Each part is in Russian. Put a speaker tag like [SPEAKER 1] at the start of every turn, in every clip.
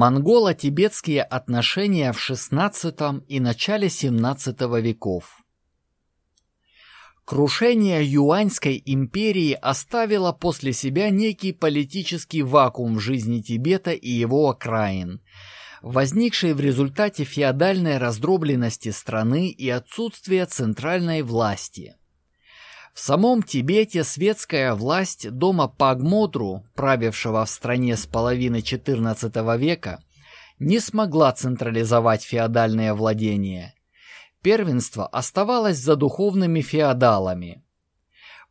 [SPEAKER 1] Монголо-тибетские отношения в XVI и начале XVII веков. Крушение Юаньской империи оставило после себя некий политический вакуум в жизни Тибета и его окраин, возникший в результате феодальной раздробленности страны и отсутствия центральной власти. В самом Тибете светская власть дома Пагмотру, правившего в стране с половины XIV века, не смогла централизовать феодальное владение. Первенство оставалось за духовными феодалами.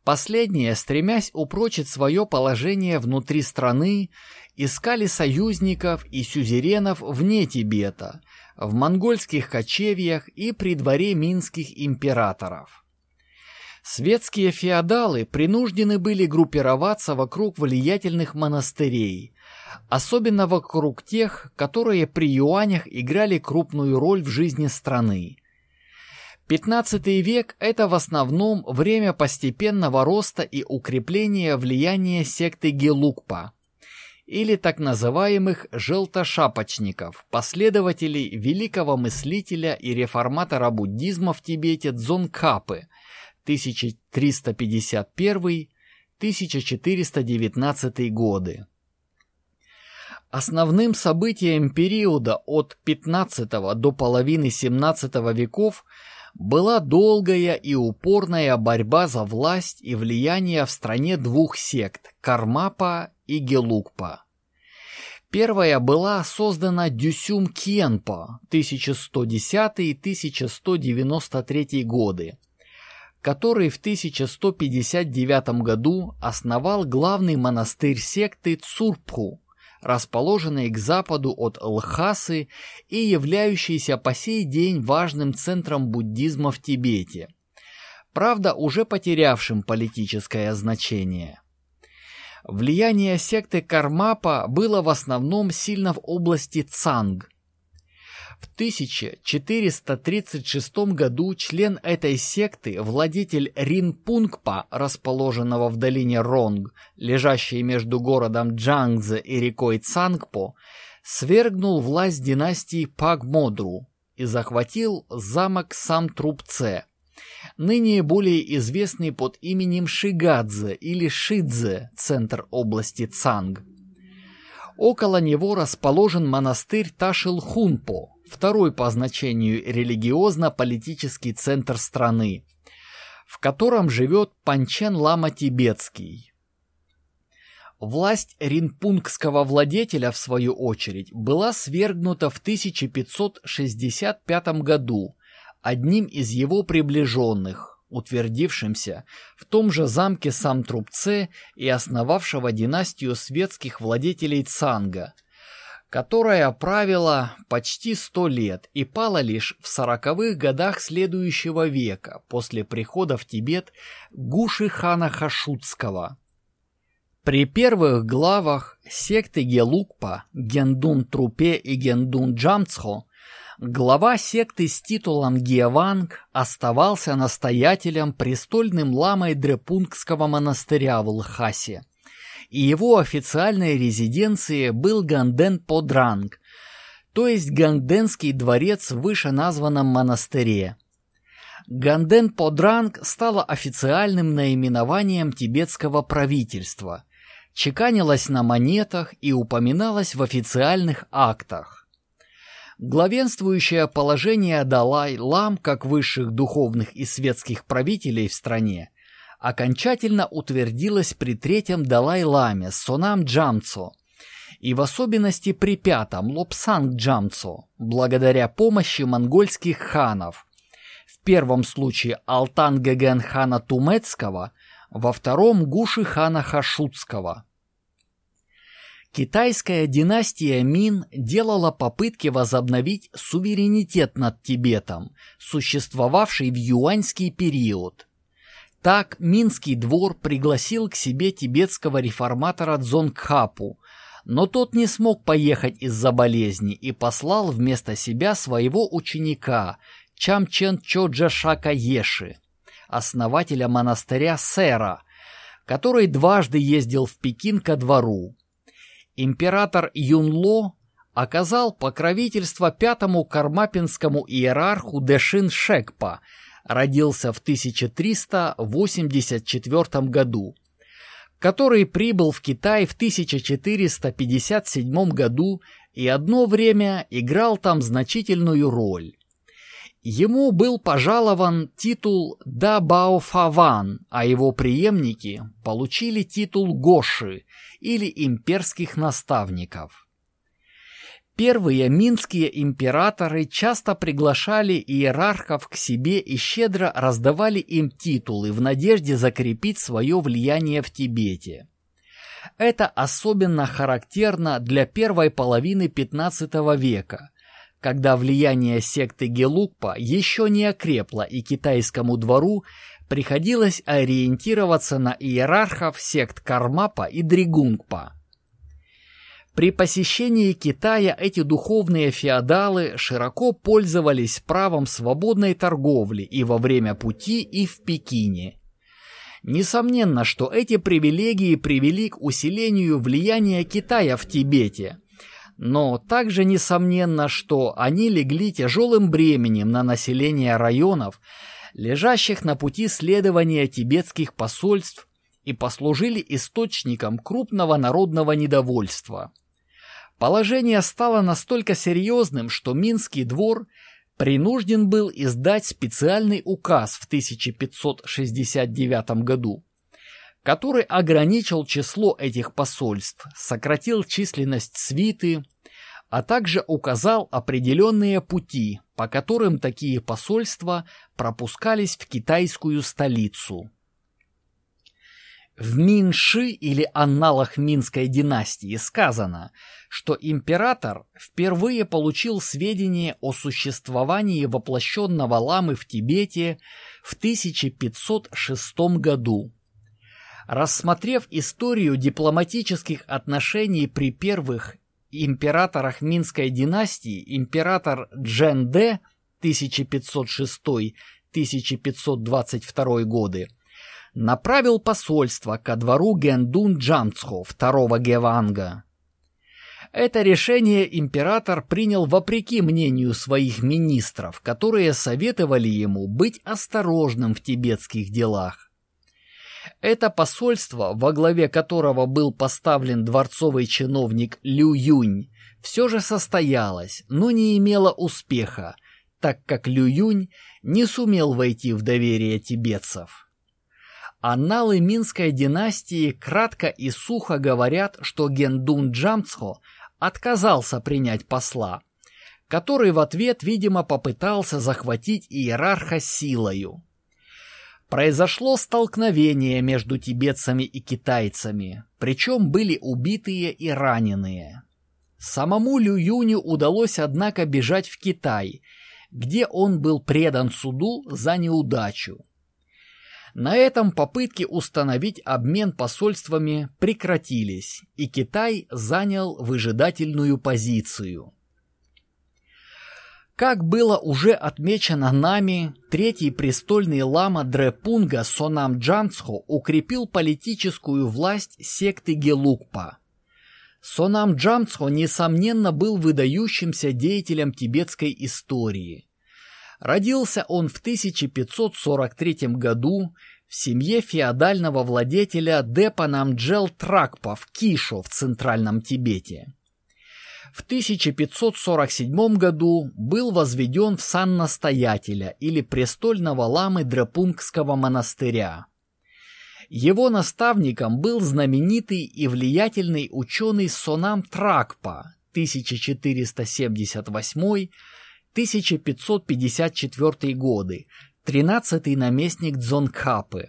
[SPEAKER 1] Последние, стремясь упрочить свое положение внутри страны, искали союзников и сюзеренов вне Тибета, в монгольских кочевьях и при дворе минских императоров. Светские феодалы принуждены были группироваться вокруг влиятельных монастырей, особенно вокруг тех, которые при юанях играли крупную роль в жизни страны. XV век – это в основном время постепенного роста и укрепления влияния секты Гелукпа, или так называемых «желтошапочников», последователей великого мыслителя и реформатора буддизма в Тибете Дзонкапы – 1351-1419 годы. Основным событием периода от 15 до половины 17 веков была долгая и упорная борьба за власть и влияние в стране двух сект – Кармапа и Гелукпа. Первая была создана Дюсюм Кенпо 1110-1193 годы который в 1159 году основал главный монастырь секты Цурпху, расположенный к западу от Лхасы и являющийся по сей день важным центром буддизма в Тибете, правда уже потерявшим политическое значение. Влияние секты Кармапа было в основном сильно в области Цанг, в 1436 году член этой секты, владетель Ринпунгпа, расположенного в долине Ронг, лежащей между городом Джангзе и рекой Цангпо, свергнул власть династии Пагмодру и захватил замок Самтрупце, ныне более известный под именем Шигадзе или Шидзе, центр области Цанг. Около него расположен монастырь Ташилхунпо, второй по значению религиозно-политический центр страны, в котором живет Панчен Лама Тибетский. Власть ринпунгского владетеля, в свою очередь, была свергнута в 1565 году одним из его приближенных, утвердившимся в том же замке Самтрубце и основавшего династию светских владетелей Цанга – которая правила почти сто лет и пала лишь в сороковых годах следующего века после прихода в Тибет Гуши хана Хашутского. При первых главах секты Гелукпа, Гендун Трупе и Гендун Джамцхо глава секты с титулом Геванг оставался настоятелем престольным ламой Дрепунгского монастыря в Лхасе и его официальной резиденцией был Ганден-Подранг, то есть Ганденский дворец в вышеназванном монастыре. Ганден-Подранг стало официальным наименованием тибетского правительства, чеканилось на монетах и упоминалось в официальных актах. Главенствующее положение Далай-Лам как высших духовных и светских правителей в стране окончательно утвердилась при третьем Далай-ламе Сонам Джамцо и в особенности при пятом Лобсанг Джамцо, благодаря помощи монгольских ханов. В первом случае Алтан Гаген хана Тумецкого, во втором Гуши хана Хашутского. Китайская династия Мин делала попытки возобновить суверенитет над Тибетом, существовавший в юаньский период – так Минский двор пригласил к себе тибетского реформатора Дзонгхапу, но тот не смог поехать из-за болезни и послал вместо себя своего ученика Чамчен Чоджашака Еши, основателя монастыря Сера, который дважды ездил в Пекин ко двору. Император Юнло оказал покровительство пятому кармапинскому иерарху Дэшин Шекпа, родился в 1384 году, который прибыл в Китай в 1457 году и одно время играл там значительную роль. Ему был пожалован титул Дабаофаван, а его преемники получили титул Гоши или имперских наставников. Первые минские императоры часто приглашали иерархов к себе и щедро раздавали им титулы в надежде закрепить свое влияние в Тибете. Это особенно характерно для первой половины XV века, когда влияние секты Гелукпа еще не окрепло и китайскому двору приходилось ориентироваться на иерархов сект Кармапа и Дригунгпа. При посещении Китая эти духовные феодалы широко пользовались правом свободной торговли и во время пути, и в Пекине. Несомненно, что эти привилегии привели к усилению влияния Китая в Тибете – но также несомненно, что они легли тяжелым бременем на население районов, лежащих на пути следования тибетских посольств и послужили источником крупного народного недовольства. Положение стало настолько серьезным, что Минский двор принужден был издать специальный указ в 1569 году, который ограничил число этих посольств, сократил численность свиты, а также указал определенные пути, по которым такие посольства пропускались в китайскую столицу. В Минши или анналах Минской династии сказано, что император впервые получил сведения о существовании воплощенного ламы в Тибете в 1506 году. Рассмотрев историю дипломатических отношений при первых императорах Минской династии, император Джен Дэ 1506-1522 годы направил посольство ко двору Гендун Джамцхо второго Геванга. Это решение император принял вопреки мнению своих министров, которые советовали ему быть осторожным в тибетских делах. Это посольство, во главе которого был поставлен дворцовый чиновник Лю Юнь, все же состоялось, но не имело успеха, так как Лю Юнь не сумел войти в доверие тибетцев. Анналы Минской династии кратко и сухо говорят, что Гендун Джамцхо отказался принять посла, который в ответ, видимо, попытался захватить иерарха силою. Произошло столкновение между тибетцами и китайцами, причем были убитые и раненые. Самому Лю Юню удалось, однако, бежать в Китай, где он был предан суду за неудачу. На этом попытки установить обмен посольствами прекратились, и Китай занял выжидательную позицию. Как было уже отмечено нами, третий престольный лама Дрепунга Сонам Джанцхо укрепил политическую власть секты Гелукпа. Сонам Джамцхо, несомненно, был выдающимся деятелем тибетской истории. Родился он в 1543 году в семье феодального владетеля Депа Намджел Тракпа в Кишо в Центральном Тибете в 1547 году был возведен в сан настоятеля или престольного ламы Драпунгского монастыря. Его наставником был знаменитый и влиятельный ученый Сонам Тракпа 1478-1554 годы, 13-й наместник Дзонкапы.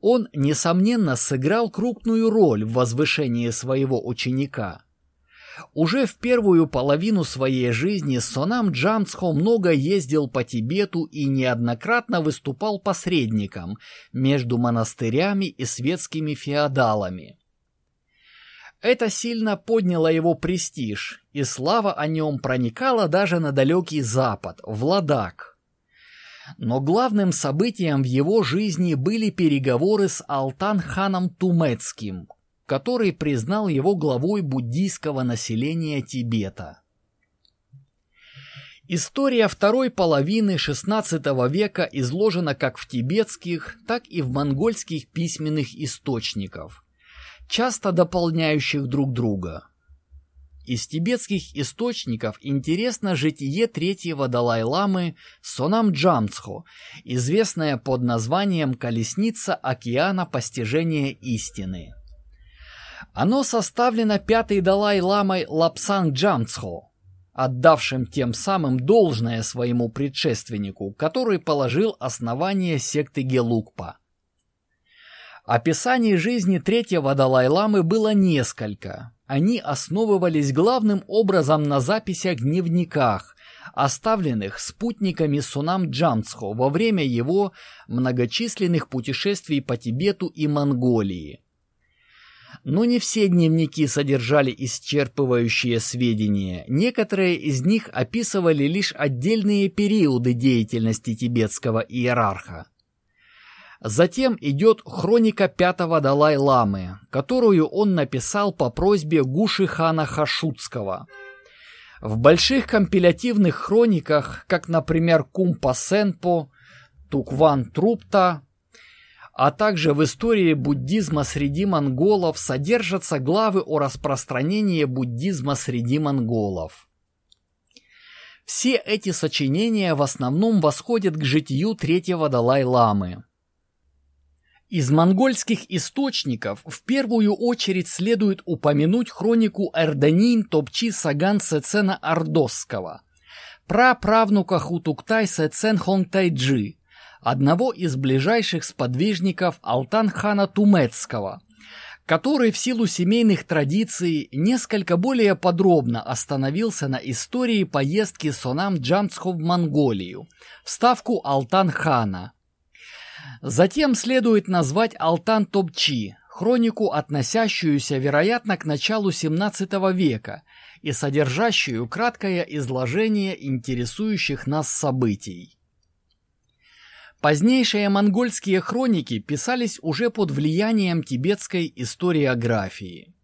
[SPEAKER 1] Он, несомненно, сыграл крупную роль в возвышении своего ученика – уже в первую половину своей жизни Сонам Джамцхо много ездил по Тибету и неоднократно выступал посредником между монастырями и светскими феодалами. Это сильно подняло его престиж, и слава о нем проникала даже на далекий запад, в Ладак. Но главным событием в его жизни были переговоры с Алтан-ханом Тумецким, который признал его главой буддийского населения Тибета. История второй половины XVI века изложена как в тибетских, так и в монгольских письменных источниках, часто дополняющих друг друга. Из тибетских источников интересно житие третьего Далай-ламы Сонам Джамцхо, известное под названием «Колесница океана постижения истины». Оно составлено пятой Далай-ламой Лапсан Джамцхо, отдавшим тем самым должное своему предшественнику, который положил основание секты Гелукпа. Описаний жизни третьего Далай-ламы было несколько. Они основывались главным образом на записях-дневниках, оставленных спутниками Сунам Джамцхо во время его многочисленных путешествий по Тибету и Монголии. Но не все дневники содержали исчерпывающие сведения. Некоторые из них описывали лишь отдельные периоды деятельности тибетского иерарха. Затем идет хроника пятого Далай-ламы, которую он написал по просьбе Гуши хана Хашутского. В больших компилятивных хрониках, как, например, Кумпа Сенпо, Тукван Трупта, а также в истории буддизма среди монголов содержатся главы о распространении буддизма среди монголов. Все эти сочинения в основном восходят к житию третьего Далай-ламы. Из монгольских источников в первую очередь следует упомянуть хронику Эрданин Топчи Саган Сецена Ордосского, праправнука Хутуктай Сецен Хонтайджи, одного из ближайших сподвижников Алтан-хана Тумецкого, который в силу семейных традиций несколько более подробно остановился на истории поездки Сонам Джамцхо в Монголию, в ставку Алтан-хана. Затем следует назвать Алтан-Топчи, хронику, относящуюся, вероятно, к началу XVII века и содержащую краткое изложение интересующих нас событий. Позднейшие монгольские хроники писались уже под влиянием тибетской историографии.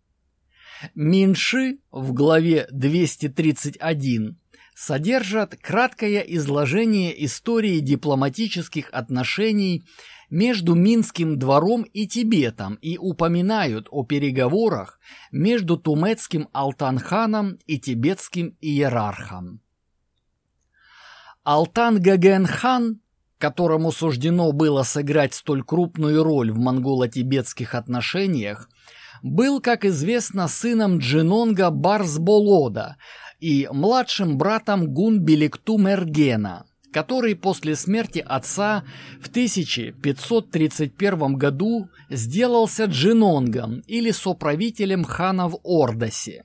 [SPEAKER 1] Минши в главе 231 содержат краткое изложение истории дипломатических отношений между Минским двором и Тибетом и упоминают о переговорах между тумецким Алтанханом и тибетским иерархом. Алтан Гагенхан которому суждено было сыграть столь крупную роль в монголо-тибетских отношениях, был, как известно, сыном Джинонга Барсболода и младшим братом Гунбеликту Мергена, который после смерти отца в 1531 году сделался Джинонгом или соправителем хана в Ордосе.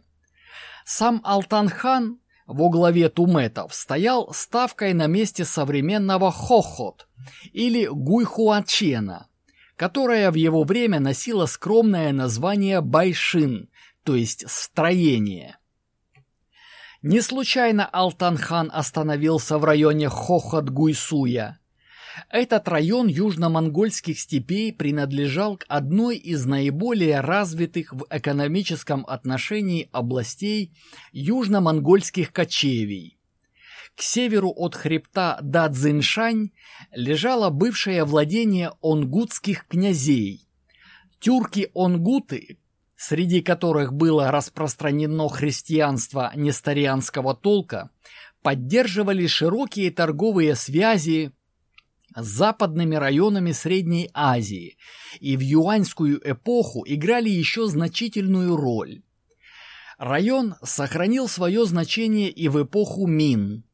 [SPEAKER 1] Сам Алтан-хан во главе туметов стоял ставкой на месте современного Хохот или Гуйхуачена, которая в его время носила скромное название Байшин, то есть строение. Не случайно Алтанхан остановился в районе Хохот-Гуйсуя – этот район южно-монгольских степей принадлежал к одной из наиболее развитых в экономическом отношении областей южно-монгольских кочевий. К северу от хребта Дадзиншань лежало бывшее владение онгутских князей. Тюрки-онгуты, среди которых было распространено христианство несторианского толка, поддерживали широкие торговые связи с западными районами Средней Азии и в юаньскую эпоху играли еще значительную роль. Район сохранил свое значение и в эпоху Мин.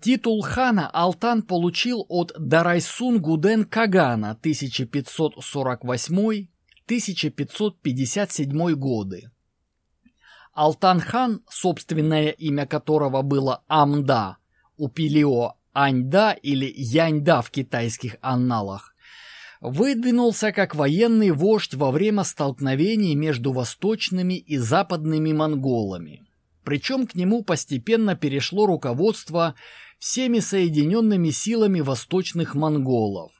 [SPEAKER 1] Титул хана Алтан получил от Дарайсун Гуден Кагана 1548-1557 годы. Алтан-хан, собственное имя которого было Амда, у Пилио Аньда или Яньда в китайских анналах, выдвинулся как военный вождь во время столкновений между восточными и западными монголами. Причем к нему постепенно перешло руководство всеми соединенными силами восточных монголов.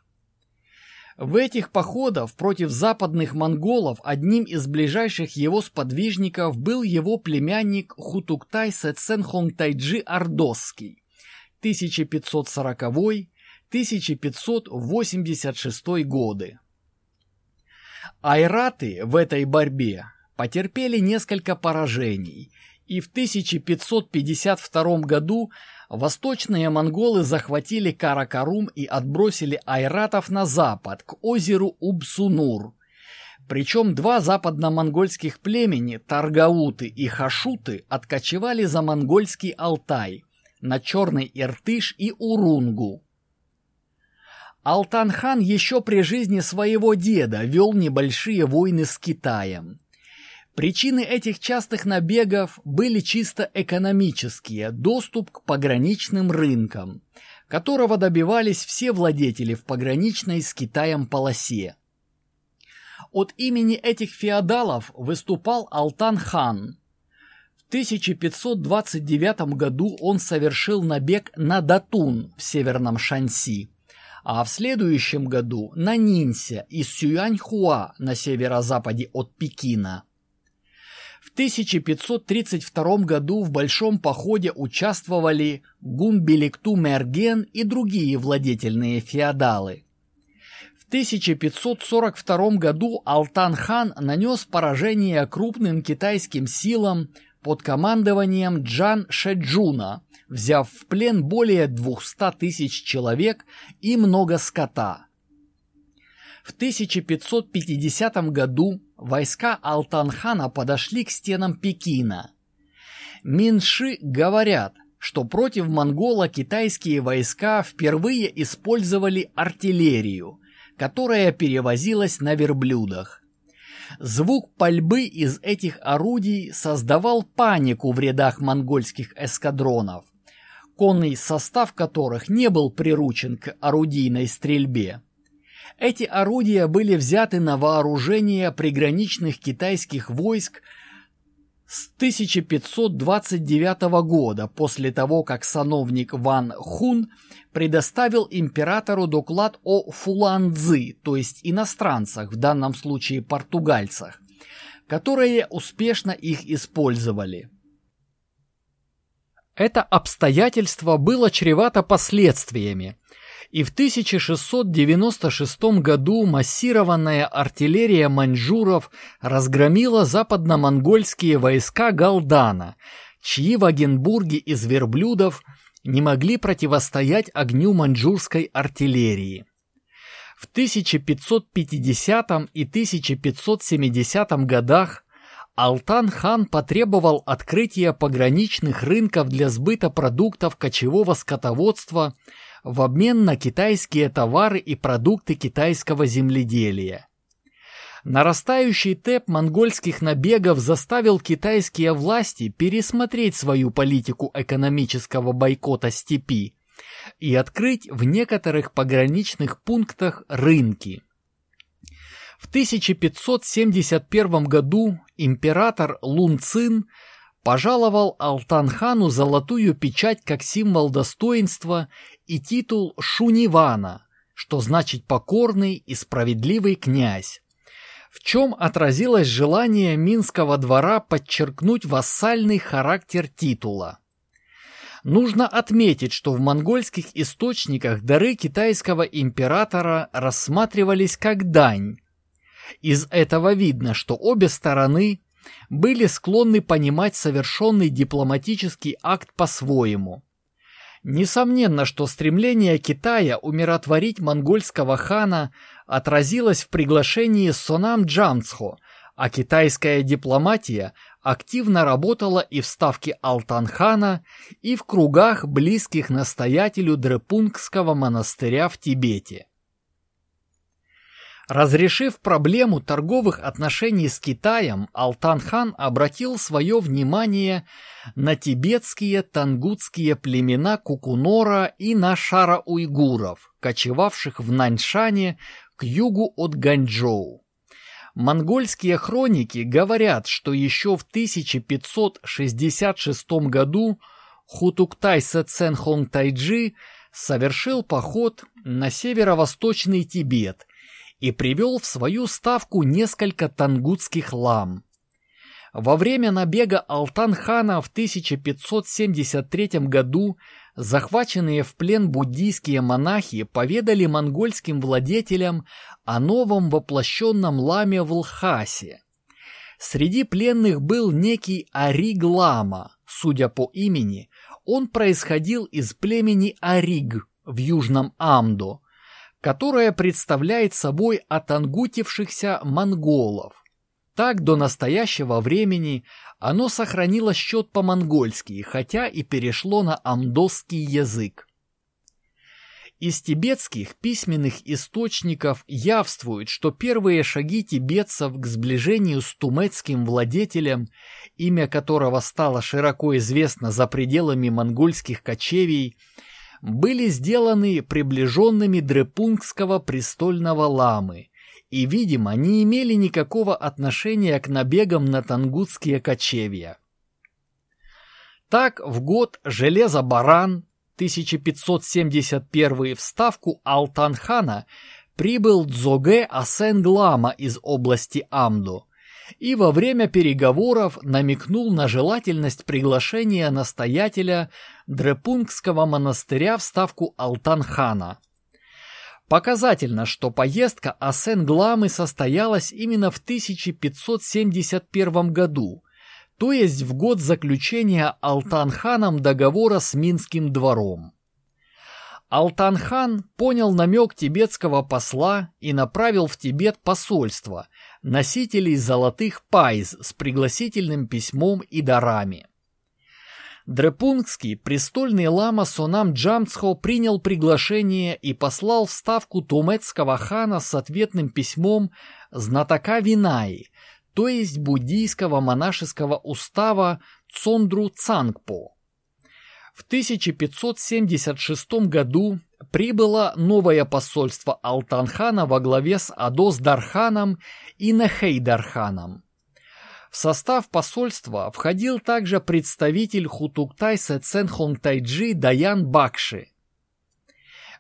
[SPEAKER 1] В этих походах против западных монголов одним из ближайших его сподвижников был его племянник Хутуктай Сеценхонгтайджи Ордосский 1540-1586 годы. Айраты в этой борьбе потерпели несколько поражений, и в 1552 году Восточные монголы захватили Каракарум и отбросили айратов на запад, к озеру Убсунур. Причем два западно-монгольских племени, Таргауты и Хашуты, откочевали за монгольский Алтай, на Черный Иртыш и Урунгу. Алтан-хан еще при жизни своего деда вел небольшие войны с Китаем. Причины этих частых набегов были чисто экономические, доступ к пограничным рынкам, которого добивались все владетели в пограничной с Китаем полосе. От имени этих феодалов выступал Алтан-хан. В 1529 году он совершил набег на Датун в северном Шанси, а в следующем году на Нинся и Сюаньхуа на северо-западе от Пекина – в 1532 году в большом походе участвовали Гумбелекту Мерген и другие владетельные феодалы. В 1542 году Алтан-хан нанес поражение крупным китайским силам под командованием Джан Шеджуна, взяв в плен более 200 тысяч человек и много скота. В 1550 году войска Алтанхана подошли к стенам Пекина. Минши говорят, что против монгола китайские войска впервые использовали артиллерию, которая перевозилась на верблюдах. Звук пальбы из этих орудий создавал панику в рядах монгольских эскадронов, конный состав которых не был приручен к орудийной стрельбе. Эти орудия были взяты на вооружение приграничных китайских войск с 1529 года, после того, как сановник Ван Хун предоставил императору доклад о фуланцзы, то есть иностранцах, в данном случае португальцах, которые успешно их использовали. Это обстоятельство было чревато последствиями, и в 1696 году массированная артиллерия маньчжуров разгромила западно-монгольские войска Галдана, чьи вагенбурги из верблюдов не могли противостоять огню маньчжурской артиллерии. В 1550 и 1570 годах Алтан-хан потребовал открытия пограничных рынков для сбыта продуктов кочевого скотоводства в обмен на китайские товары и продукты китайского земледелия. Нарастающий темп монгольских набегов заставил китайские власти пересмотреть свою политику экономического бойкота степи и открыть в некоторых пограничных пунктах рынки. В 1571 году император Лун Цин пожаловал Алтанхану золотую печать как символ достоинства и титул Шунивана, что значит покорный и справедливый князь, в чем отразилось желание Минского двора подчеркнуть вассальный характер титула. Нужно отметить, что в монгольских источниках дары китайского императора рассматривались как дань. Из этого видно, что обе стороны были склонны понимать совершенный дипломатический акт по-своему. Несомненно, что стремление Китая умиротворить монгольского хана отразилось в приглашении Сонам Джамцхо, а китайская дипломатия активно работала и в ставке Алтанхана, и в кругах, близких настоятелю Дрепунгского монастыря в Тибете. Разрешив проблему торговых отношений с Китаем, Алтан-хан обратил свое внимание на тибетские тангутские племена Кукунора и на шара-уйгуров, кочевавших в Наньшане к югу от Ганчжоу. Монгольские хроники говорят, что еще в 1566 году Хутуктай Сэцэн Тайджи совершил поход на северо-восточный Тибет и привел в свою ставку несколько тангутских лам. Во время набега Алтан-хана в 1573 году захваченные в плен буддийские монахи поведали монгольским владетелям о новом воплощенном ламе в Лхасе. Среди пленных был некий Ариг-лама, судя по имени, он происходил из племени Ариг в Южном Амдо, которое представляет собой отангутившихся монголов. Так до настоящего времени оно сохранило счет по-монгольски, хотя и перешло на амдосский язык. Из тибетских письменных источников явствует, что первые шаги тибетцев к сближению с тумецким владетелем, имя которого стало широко известно за пределами монгольских кочевий, были сделаны приближенными дрепунгского престольного ламы, и, видимо, не имели никакого отношения к набегам на тангутские кочевья. Так, в год «Железо-баран» 1571 в ставку Алтанхана прибыл Дзоге Асенглама из области Амду и во время переговоров намекнул на желательность приглашения настоятеля Дрепунгского монастыря в ставку Алтанхана – Показательно, что поездка Асен-Гламы состоялась именно в 1571 году, то есть в год заключения Алтан-ханом договора с Минским двором. Алтан-хан понял намек тибетского посла и направил в Тибет посольство, носителей золотых пайз с пригласительным письмом и дарами. Дрепунгский престольный лама Сонам Джамцхо принял приглашение и послал в ставку тумецкого хана с ответным письмом знатока Винаи, то есть буддийского монашеского устава Цондру Цангпо. В 1576 году прибыло новое посольство Алтанхана во главе с Адос-Дарханом и Нехейдарханом. В состав посольства входил также представитель Хутуктайса Ценхонтайджи Даян Бакши.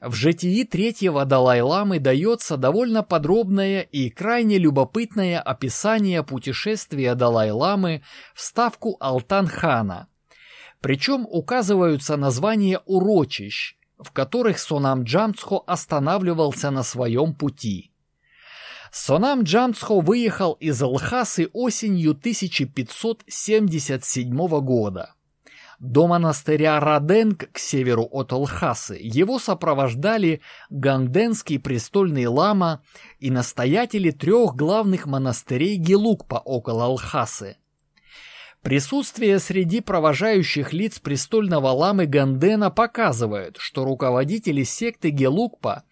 [SPEAKER 1] В житии третьего Далай-ламы дается довольно подробное и крайне любопытное описание путешествия Далай-ламы в ставку Алтан-хана. Причем указываются названия урочищ, в которых Сонам Джамцхо останавливался на своем пути. Сонам Джамцхо выехал из Лхасы осенью 1577 года. До монастыря Раденг к северу от Лхасы его сопровождали Ганденский престольный лама и настоятели трех главных монастырей Гелукпа около Лхасы. Присутствие среди провожающих лиц престольного ламы Гандена показывает, что руководители секты Гелукпа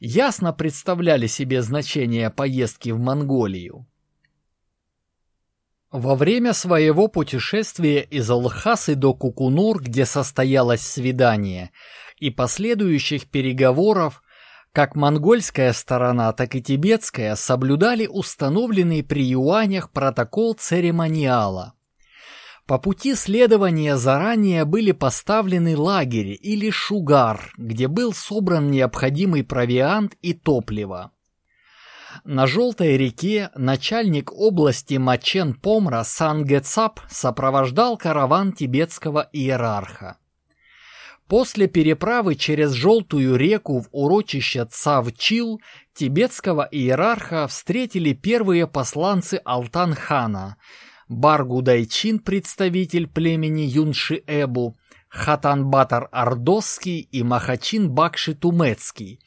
[SPEAKER 1] ясно представляли себе значение поездки в Монголию. Во время своего путешествия из Алхасы до Кукунур, где состоялось свидание, и последующих переговоров, как монгольская сторона, так и тибетская соблюдали установленный при юанях протокол церемониала – по пути следования заранее были поставлены лагерь или шугар, где был собран необходимый провиант и топливо. На Желтой реке начальник области Мачен-Помра Сангецап сопровождал караван тибетского иерарха. После переправы через Желтую реку в урочище Цавчил тибетского иерарха встретили первые посланцы Алтан-хана – Баргудайчин, представитель племени Юнши-Эбу, Хатан-Батар Ордосский и Махачин Бакши Тумецкий,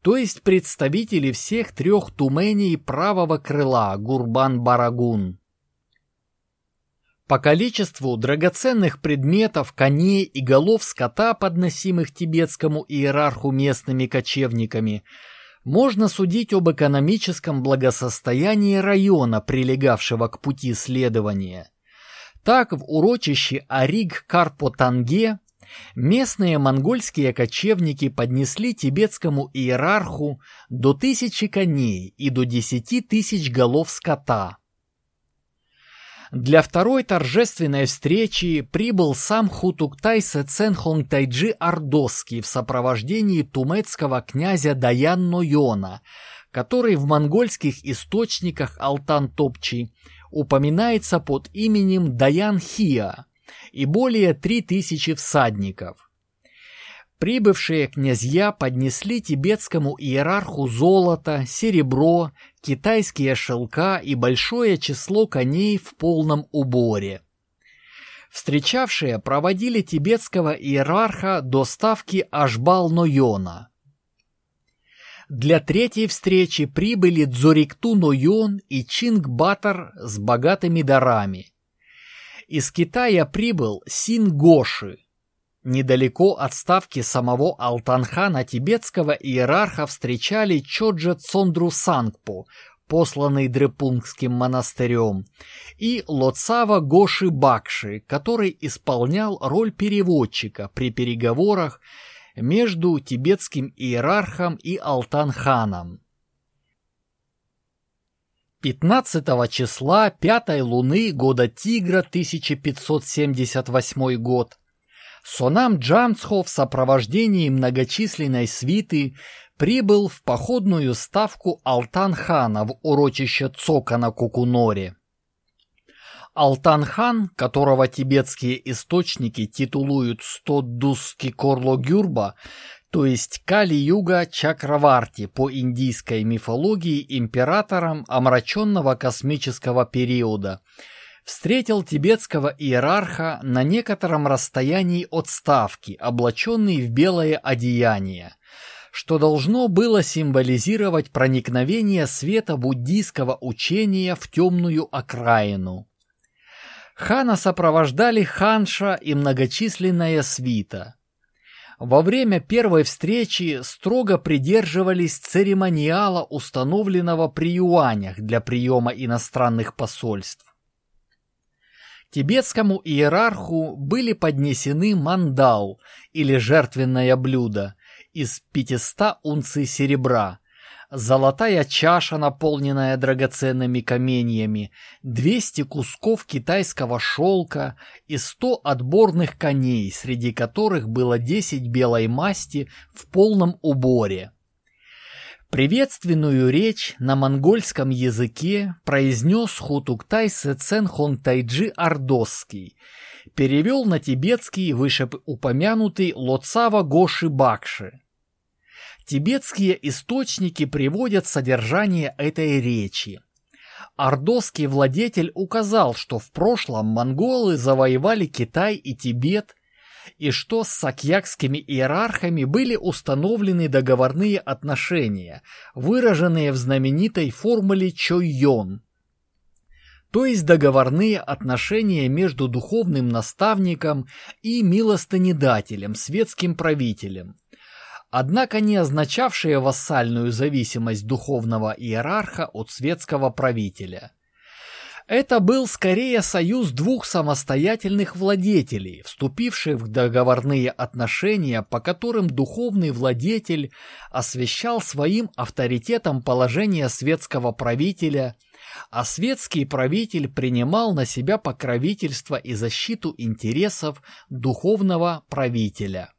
[SPEAKER 1] то есть представители всех трех туменей правого крыла Гурбан-Барагун. По количеству драгоценных предметов, коней и голов скота, подносимых тибетскому иерарху местными кочевниками – можно судить об экономическом благосостоянии района, прилегавшего к пути следования. Так в урочище Ариг-Карпо-Танге местные монгольские кочевники поднесли тибетскому иерарху до тысячи коней и до десяти тысяч голов скота. Для второй торжественной встречи прибыл сам Хутуктай Сеценхон Тайджи Ордосский в сопровождении тумецкого князя Даян Нойона, который в монгольских источниках Алтан-Топчи упоминается под именем Даян Хия и более 3000 всадников. Прибывшие князья поднесли тибетскому иерарху золото, серебро, китайские шелка и большое число коней в полном уборе. Встречавшие проводили тибетского иерарха до ставки Ашбал-Нойона. Для третьей встречи прибыли Дзорикту-Нойон и Чинг-Батор с богатыми дарами. Из Китая прибыл Син-Гоши. Недалеко от ставки самого Алтанхана тибетского иерарха встречали Чоджа Цондру Сангпо, посланный Дрепунгским монастырем, и Лоцава Гоши Бакши, который исполнял роль переводчика при переговорах между тибетским иерархом и Алтанханом. 15 числа пятой луны года Тигра 1578 год Сонам Джамцхо в сопровождении многочисленной свиты прибыл в походную ставку Алтан-хана в урочище Цока на Кукуноре. Алтан-хан, которого тибетские источники титулуют Стоддуски Корло-Гюрба, то есть Кали-Юга Чакраварти по индийской мифологии императором омраченного космического периода, встретил тибетского иерарха на некотором расстоянии от ставки, облаченный в белое одеяние – что должно было символизировать проникновение света буддийского учения в темную окраину. Хана сопровождали ханша и многочисленная свита. Во время первой встречи строго придерживались церемониала, установленного при юанях для приема иностранных посольств. Тибетскому иерарху были поднесены мандал или жертвенное блюдо, из 500 унций серебра, золотая чаша, наполненная драгоценными каменьями, 200 кусков китайского шелка и 100 отборных коней, среди которых было 10 белой масти в полном уборе. Приветственную речь на монгольском языке произнес Хутуктай Сэцен Хонтайджи Ордосский, перевел на тибетский вышеупомянутый Лоцава Гоши Бакши. Тибетские источники приводят содержание этой речи. Ордосский владетель указал, что в прошлом монголы завоевали Китай и Тибет, и что с сакьякскими иерархами были установлены договорные отношения, выраженные в знаменитой формуле Чойон, то есть договорные отношения между духовным наставником и милостынедателем, светским правителем – однако не означавшие вассальную зависимость духовного иерарха от светского правителя. Это был скорее союз двух самостоятельных владетелей, вступивших в договорные отношения, по которым духовный владетель освещал своим авторитетом положение светского правителя, а светский правитель принимал на себя покровительство и защиту интересов духовного правителя.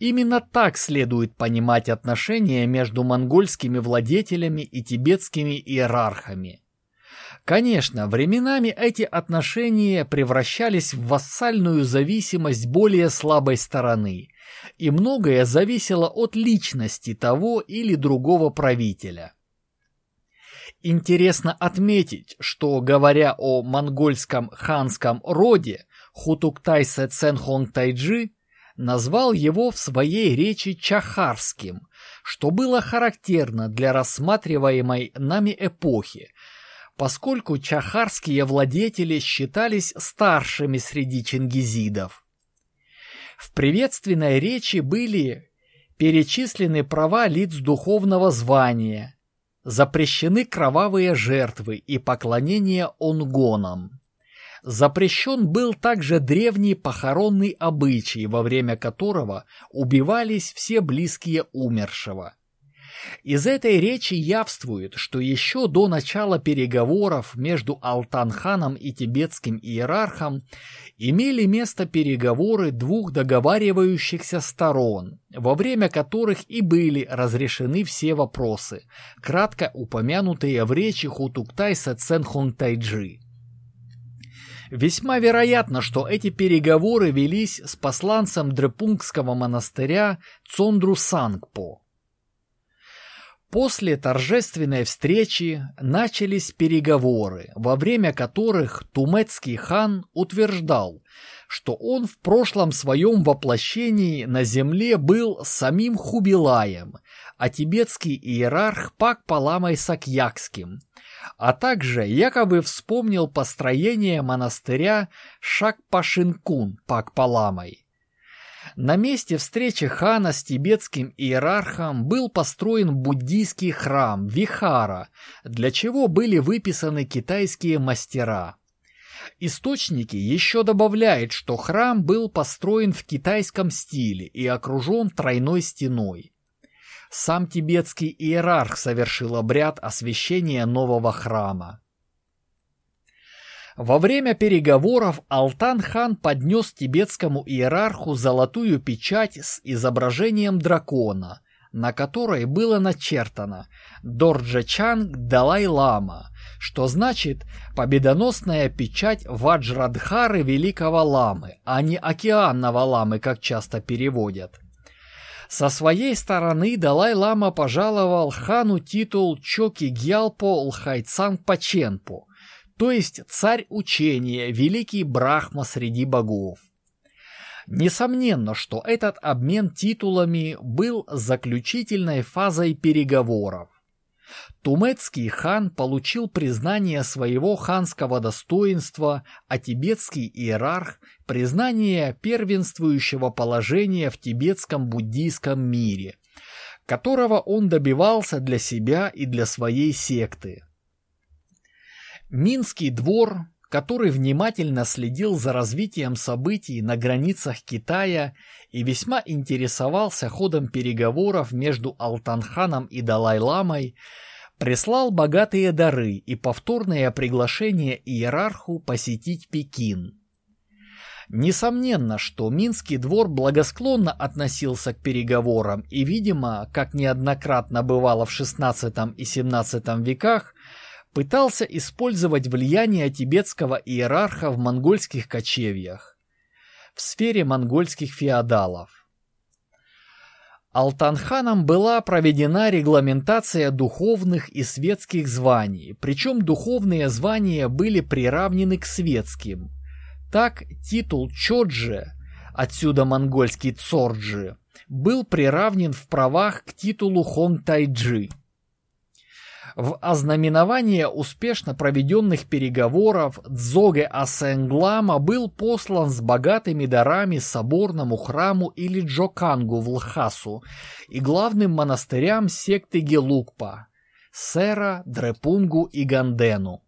[SPEAKER 1] Именно так следует понимать отношения между монгольскими владетелями и тибетскими иерархами. Конечно, временами эти отношения превращались в вассальную зависимость более слабой стороны, и многое зависело от личности того или другого правителя. Интересно отметить, что, говоря о монгольском ханском роде, Хутуктайсе Ценхон Тайджи назвал его в своей речи Чахарским, что было характерно для рассматриваемой нами эпохи, поскольку чахарские владетели считались старшими среди чингизидов. В приветственной речи были перечислены права лиц духовного звания, запрещены кровавые жертвы и поклонение онгонам. Запрещен был также древний похоронный обычай, во время которого убивались все близкие умершего. Из этой речи явствует, что еще до начала переговоров между Алтанханом и тибетским иерархом имели место переговоры двух договаривающихся сторон, во время которых и были разрешены все вопросы, кратко упомянутые в речи Хутуктайса Ценхунтайджи. Весьма вероятно, что эти переговоры велись с посланцем Дрепунгского монастыря Цондру Сангпо, После торжественной встречи начались переговоры, во время которых Тумецкий хан утверждал, что он в прошлом своем воплощении на земле был самим Хубилаем, а тибетский иерарх Пак Паламой Сакьякским, а также якобы вспомнил построение монастыря Шакпашинкун Пак Паламой. На месте встречи хана с тибетским иерархом был построен буддийский храм Вихара, для чего были выписаны китайские мастера. Источники еще добавляют, что храм был построен в китайском стиле и окружен тройной стеной. Сам тибетский иерарх совершил обряд освящения нового храма. Во время переговоров Алтан-хан поднес тибетскому иерарху золотую печать с изображением дракона, на которой было начертано «Дорджа-чанг Далай-лама», что значит «победоносная печать Ваджрадхары Великого Ламы», а не «океанного ламы», как часто переводят. Со своей стороны Далай-лама пожаловал хану титул Чоки Гьялпо Лхайцанг Паченпо – то есть царь учения, великий Брахма среди богов. Несомненно, что этот обмен титулами был заключительной фазой переговоров. Тумецкий хан получил признание своего ханского достоинства, а тибетский иерарх – признание первенствующего положения в тибетском буддийском мире, которого он добивался для себя и для своей секты. Минский двор, который внимательно следил за развитием событий на границах Китая и весьма интересовался ходом переговоров между Алтанханом и Далай-ламой, прислал богатые дары и повторное приглашение иерарху посетить Пекин. Несомненно, что Минский двор благосклонно относился к переговорам и, видимо, как неоднократно бывало в XVI и XVII веках, пытался использовать влияние тибетского иерарха в монгольских кочевьях, в сфере монгольских феодалов. Алтанханом была проведена регламентация духовных и светских званий, причем духовные звания были приравнены к светским. Так титул Чоджи, отсюда монгольский Цорджи, был приравнен в правах к титулу Хонтайджи – в ознаменование успешно проведенных переговоров Дзоге Асенглама был послан с богатыми дарами соборному храму или Джокангу в Лхасу и главным монастырям секты Гелукпа – Сера, Дрепунгу и Гандену.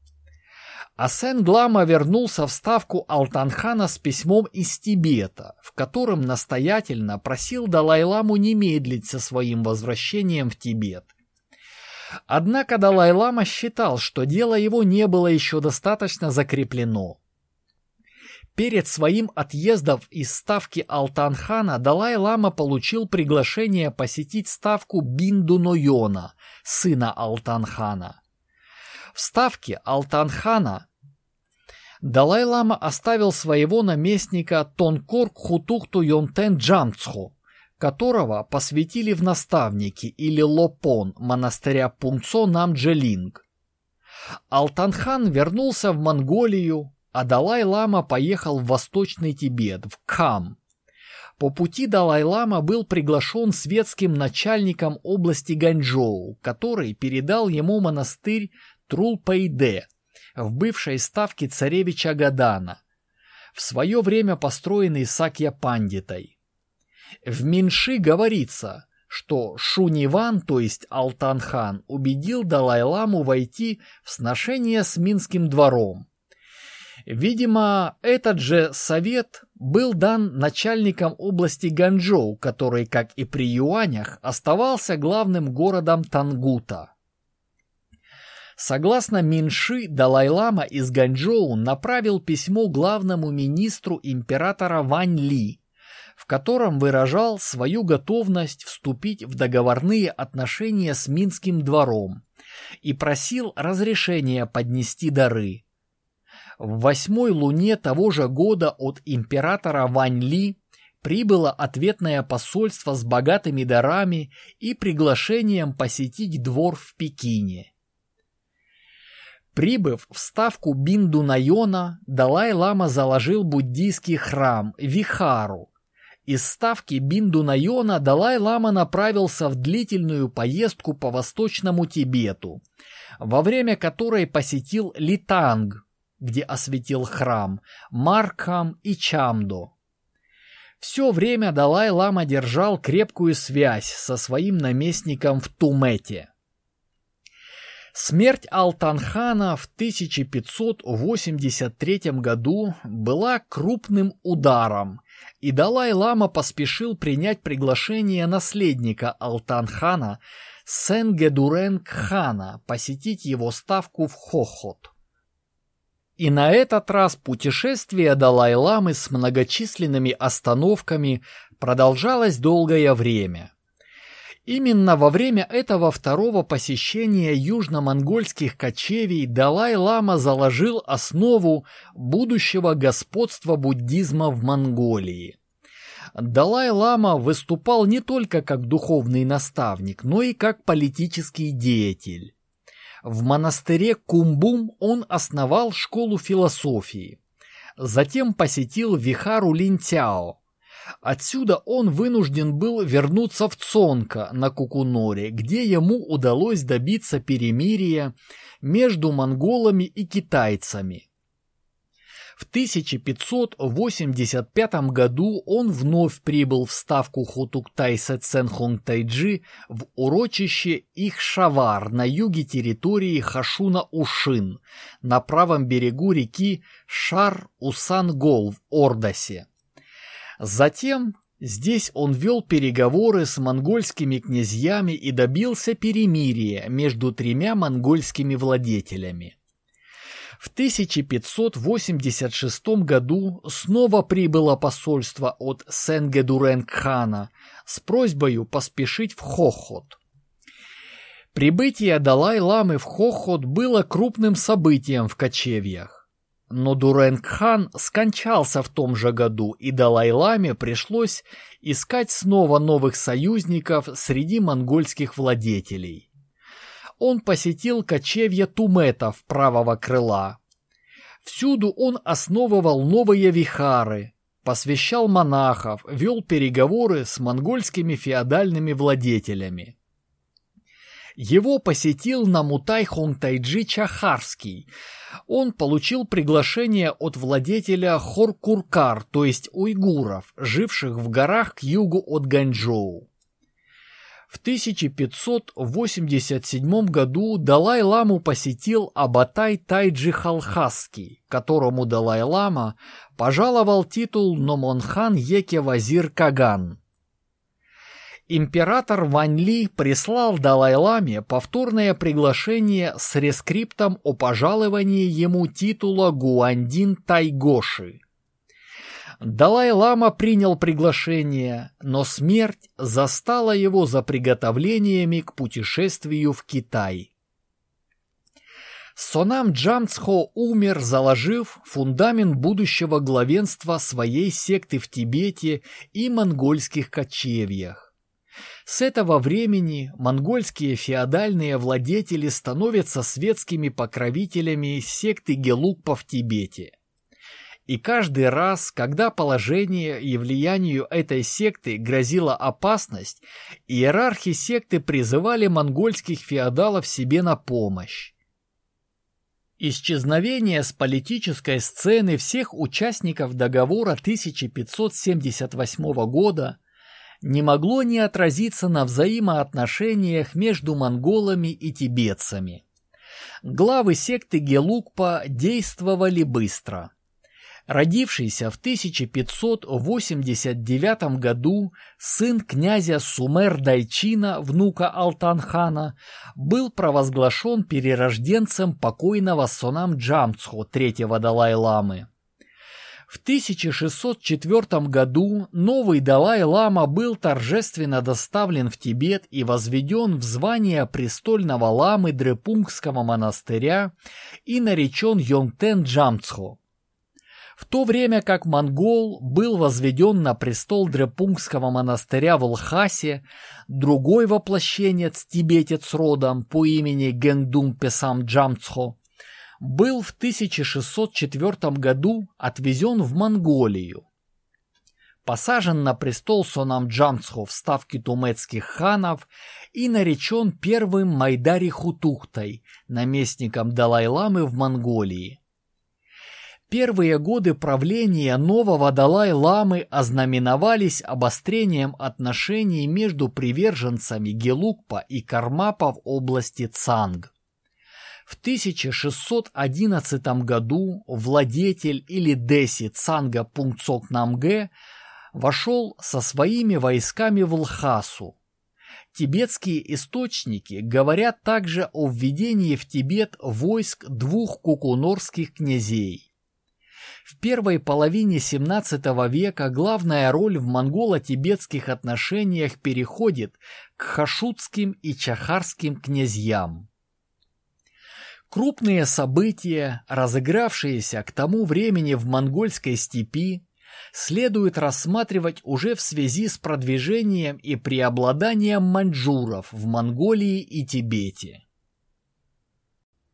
[SPEAKER 1] Асенглама вернулся в ставку Алтанхана с письмом из Тибета, в котором настоятельно просил Далай-ламу не медлить со своим возвращением в Тибет. Однако Далай-лама считал, что дело его не было еще достаточно закреплено. Перед своим отъездом из ставки Алтанхана Далай-лама получил приглашение посетить ставку Бинду-Нойона, сына Алтанхана. В ставке Алтанхана Далай-лама оставил своего наместника Тонкор Хутухту Йонтен Джамцху, которого посвятили в наставники или лопон монастыря Пунцо Намджелинг. Алтанхан вернулся в Монголию, а Далай-лама поехал в Восточный Тибет, в Кам. По пути Далай-лама был приглашен светским начальником области Ганчжоу, который передал ему монастырь Трул-Пэйде в бывшей ставке царевича Гадана, в свое время построенный Сакья Пандитой. В Минши говорится, что Шуниван, то есть Алтанхан, убедил Далай-ламу войти в сношение с Минским двором. Видимо, этот же совет был дан начальником области Ганчжоу, который, как и при юанях, оставался главным городом Тангута. Согласно Минши, Далай-лама из Ганчжоу направил письмо главному министру императора Вань Ли, в котором выражал свою готовность вступить в договорные отношения с Минским двором и просил разрешения поднести дары. В восьмой луне того же года от императора Вань Ли прибыло ответное посольство с богатыми дарами и приглашением посетить двор в Пекине. Прибыв в ставку Биндунайона, Далай-лама заложил буддийский храм Вихару. Из ставки Биндунайона Далай-лама направился в длительную поездку по Восточному Тибету, во время которой посетил Литанг, где осветил храм, Маркхам и Чамдо. Все время Далай-лама держал крепкую связь со своим наместником в Тумете – Смерть Алтанхана в 1583 году была крупным ударом, и Далай-лама поспешил принять приглашение наследника Алтанхана Сенгедурен-хана посетить его ставку в Хохот. И на этот раз путешествие Далай-ламы с многочисленными остановками продолжалось долгое время. Именно во время этого второго посещения южно-монгольских кочевий Далай-лама заложил основу будущего господства буддизма в Монголии. Далай-лама выступал не только как духовный наставник, но и как политический деятель. В монастыре Кумбум он основал школу философии. Затем посетил Вихару Линтяо, Отсюда он вынужден был вернуться в Цонка на Кукуноре, где ему удалось добиться перемирия между монголами и китайцами. В 1585 году он вновь прибыл в ставку Хутуктайса Ценхонгтайджи в урочище Ихшавар на юге территории Хашуна-Ушин на правом берегу реки Шар-Усангол в Ордосе. Затем здесь он вел переговоры с монгольскими князьями и добился перемирия между тремя монгольскими владетелями. В 1586 году снова прибыло посольство от Сенгедурен-хана с просьбой поспешить в Хохот. Прибытие Далай-ламы в Хохот было крупным событием в кочевьях. Но Дуренг-хан скончался в том же году, и Далай-ламе пришлось искать снова новых союзников среди монгольских владетелей. Он посетил кочевья туметов правого крыла. Всюду он основывал новые вихары, посвящал монахов, вел переговоры с монгольскими феодальными владетелями. Его посетил Намутай Хонтайджи Чахарский. Он получил приглашение от владетеля Хоркуркар, то есть уйгуров, живших в горах к югу от Ганчжоу. В 1587 году Далай-ламу посетил Абатай Тайджи Халхасский, которому Далай-лама пожаловал титул Номонхан Еке Вазир Каган – император Вань Ли прислал Далай-ламе повторное приглашение с рескриптом о пожаловании ему титула Гуандин Тайгоши. Далай-лама принял приглашение, но смерть застала его за приготовлениями к путешествию в Китай. Сонам Джамцхо умер, заложив фундамент будущего главенства своей секты в Тибете и монгольских кочевьях. С этого времени монгольские феодальные владетели становятся светскими покровителями секты Гелукпа в Тибете. И каждый раз, когда положение и влиянию этой секты грозила опасность, иерархи секты призывали монгольских феодалов себе на помощь. Исчезновение с политической сцены всех участников договора 1578 года не могло не отразиться на взаимоотношениях между монголами и тибетцами. главы секты Гелукпа действовали быстро. Родившийся в 1589 году сын князя Сумер-Дайчина, внука Алтанхана, был провозглашен перерожденцем покойного Сонам Джамцхо, третьего Далай-ламы. В 1604 году новый Далай-лама был торжественно доставлен в Тибет и возведен в звание престольного ламы Дрепунгского монастыря и наречен Йонтен Джамцхо. В то время как монгол был возведен на престол Дрепунгского монастыря в Лхасе, другой воплощенец-тибетец родом по имени Гендум Песам Джамцхо был в 1604 году отвезен в Монголию. Посажен на престол Сонам Джамцхо в ставке тумецких ханов и наречен первым Майдари Хутухтой, наместником Далай-ламы в Монголии. Первые годы правления нового Далай-ламы ознаменовались обострением отношений между приверженцами Гелукпа и Кармапа в области Цанг. В 1611 году владетель или деси Цанга Пунцок Намге вошел со своими войсками в Лхасу. Тибетские источники говорят также о введении в Тибет войск двух кукунорских князей. В первой половине XVII века главная роль в монголо-тибетских отношениях переходит к хашутским и чахарским князьям. Крупные события, разыгравшиеся к тому времени в монгольской степи, следует рассматривать уже в связи с продвижением и преобладанием маньчжуров в Монголии и Тибете.